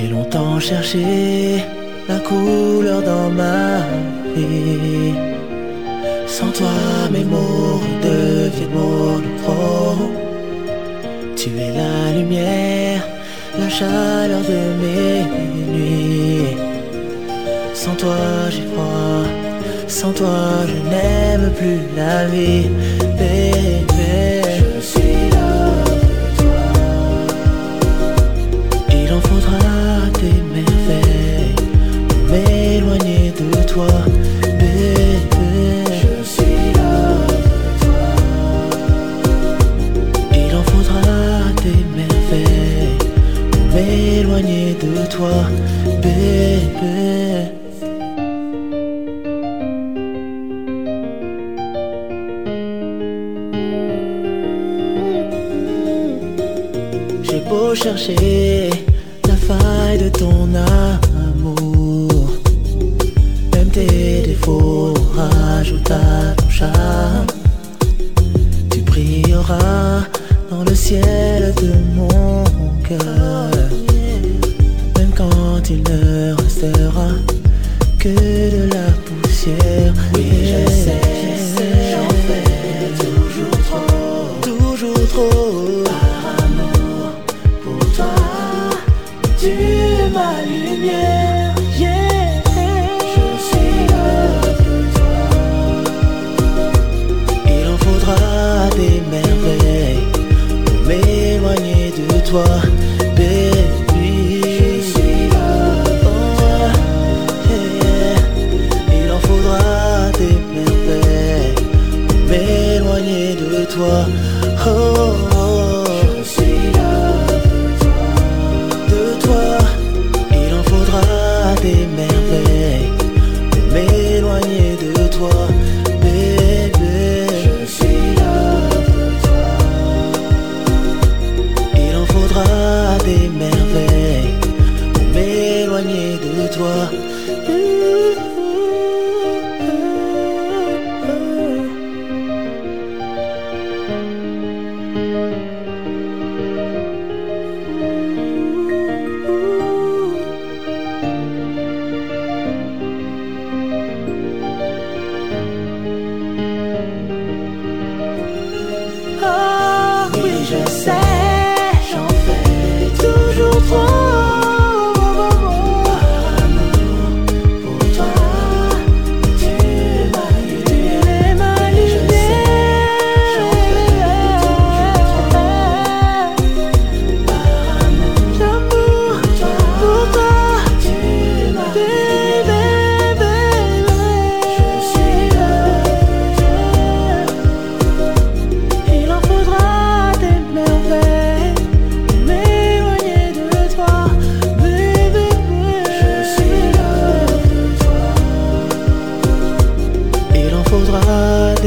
longtemps cherché la couleur dans ma vie. Sans toi, mes mots deviennent monochromes. Tu es la lumière, la chaleur de mes nuits. Sans toi, j'ai froid. Sans toi, je n'aime plus la vie. M'éloigner de toi, bébé. J'ai beau chercher la faille de ton amour, même tes défauts rajoutent à ton charme. Tu brilleras dans le ciel de mon cœur, ma lumière. Yeah. Je suis pour toi. Il en faudra des merveilles pour m'éloigner de toi, baby. Je suis pour toi. Il en faudra des merveilles pour m'éloigner de toi. should say